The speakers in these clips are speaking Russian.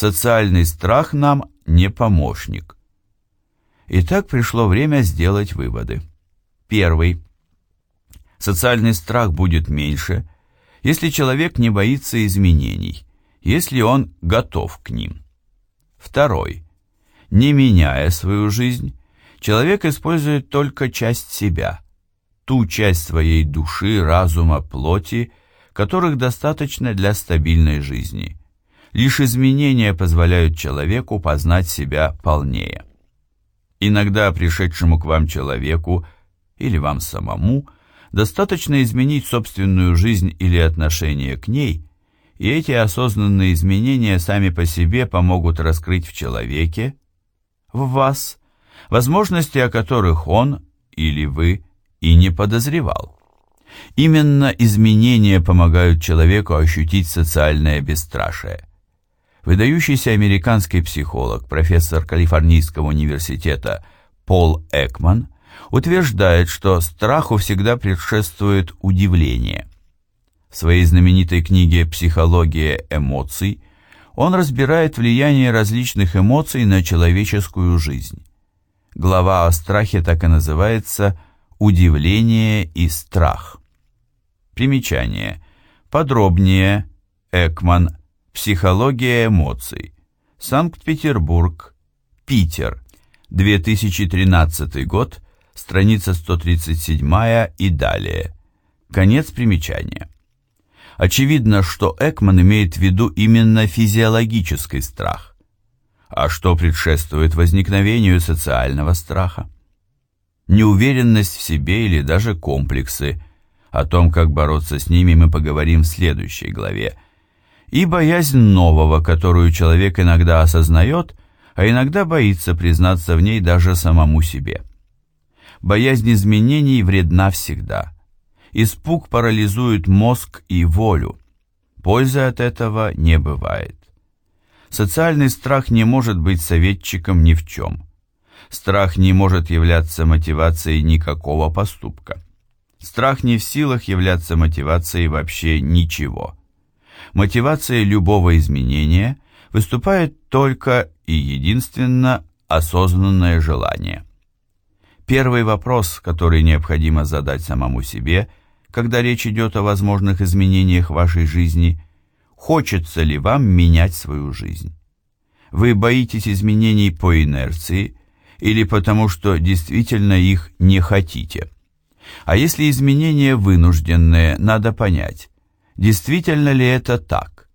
Социальный страх нам не помощник. Итак, пришло время сделать выводы. Первый. Социальный страх будет меньше, если человек не боится изменений, если он готов к ним. Второй. Не меняя свою жизнь, человек использует только часть себя, ту часть своей души, разума, плоти, которых достаточно для стабильной жизни. Лишь изменения позволяют человеку познать себя полнее. Иногда пришедшему к вам человеку или вам самому достаточно изменить собственную жизнь или отношение к ней, и эти осознанные изменения сами по себе помогут раскрыть в человеке, в вас, возможности, о которых он или вы и не подозревал. Именно изменения помогают человеку ощутить социальное бесстрашие. Выдающийся американский психолог, профессор Калифорнийского университета Пол Экман утверждает, что страху всегда предшествует удивление. В своей знаменитой книге «Психология эмоций» он разбирает влияние различных эмоций на человеческую жизнь. Глава о страхе так и называется «Удивление и страх». Примечание. Подробнее. Экман. Психология эмоций. Санкт-Петербург. Питер. 2013 год. Страница 137 и далее. Конец примечания. Очевидно, что Экман имеет в виду именно физиологический страх. А что предшествует возникновению социального страха? Неуверенность в себе или даже комплексы. О том, как бороться с ними, мы поговорим в следующей главе. И боязнь нового, которую человек иногда осознает, а иногда боится признаться в ней даже самому себе. Боязнь изменений вредна всегда. Испуг парализует мозг и волю. Пользы от этого не бывает. Социальный страх не может быть советчиком ни в чем. Страх не может являться мотивацией никакого поступка. Страх не в силах являться мотивацией вообще ничего. Мотивацией любого изменения выступает только и единственно осознанное желание. Первый вопрос, который необходимо задать самому себе, когда речь идет о возможных изменениях вашей жизни, хочется ли вам менять свою жизнь? Вы боитесь изменений по инерции или потому, что действительно их не хотите? А если изменения вынужденные, надо понять, действительно ли это так?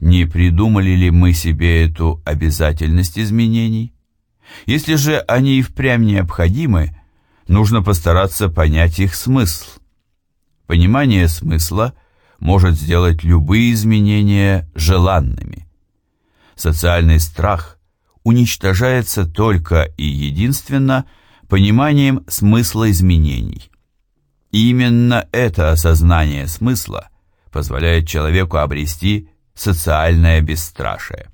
Не придумали ли мы себе эту обязательность изменений? Если же они и впрямь необходимы, нужно постараться понять их смысл. Понимание смысла может сделать любые изменения желанными. Социальный страх уничтожается только и единственно пониманием смысла изменений. И именно это осознание смысла позволяет человеку обрести социальное бесстрашие.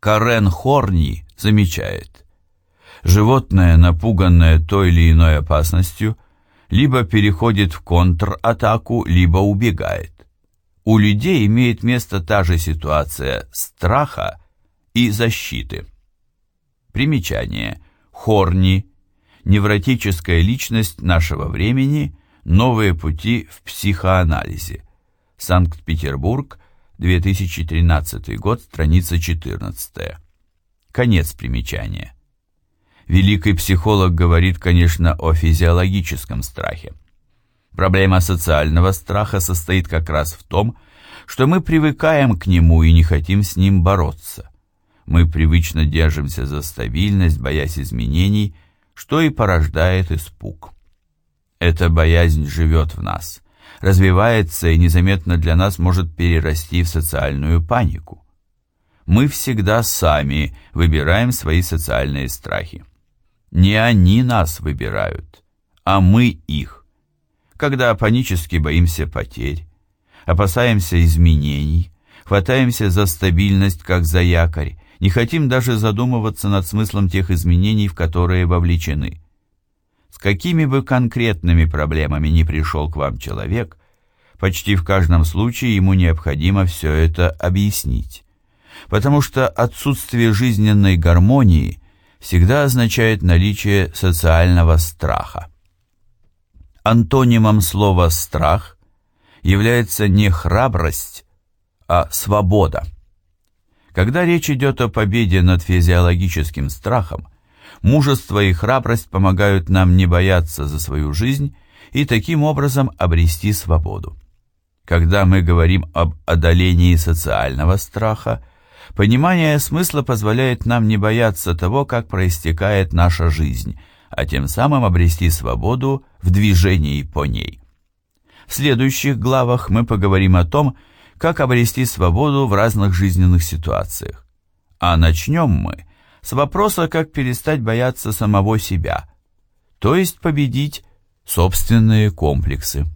Карен Хорни замечает, животное, напуганное той или иной опасностью, либо переходит в контратаку, либо убегает. У людей имеет место та же ситуация страха и защиты. Примечание. Хорни. Невротическая личность нашего времени. Новые пути в психоанализе. Санкт-Петербург, 2013 год, страница 14. Конец примечания. Великий психолог говорит, конечно, о физиологическом страхе. Проблема социального страха состоит как раз в том, что мы привыкаем к нему и не хотим с ним бороться. Мы привычно держимся за стабильность, боясь изменений, что и порождает испуг. Эта боязнь живет в нас, развивается и незаметно для нас может перерасти в социальную панику. Мы всегда сами выбираем свои социальные страхи. Не они нас выбирают, а мы их. Когда панически боимся потерь, опасаемся изменений, хватаемся за стабильность, как за якорь, не хотим даже задумываться над смыслом тех изменений, в которые вовлечены. С какими бы конкретными проблемами ни пришел к вам человек, почти в каждом случае ему необходимо все это объяснить. потому что отсутствие жизненной гармонии всегда означает наличие социального страха. Антонимом слова «страх» является не храбрость, а свобода. Когда речь идет о победе над физиологическим страхом, мужество и храбрость помогают нам не бояться за свою жизнь и таким образом обрести свободу. Когда мы говорим об одолении социального страха, понимание смысла позволяет нам не бояться того, как проистекает наша жизнь, а тем самым обрести свободу в движении по ней. В следующих главах мы поговорим о том, как обрести свободу в разных жизненных ситуациях. А начнем мы с вопроса, как перестать бояться самого себя, то есть победить собственные комплексы.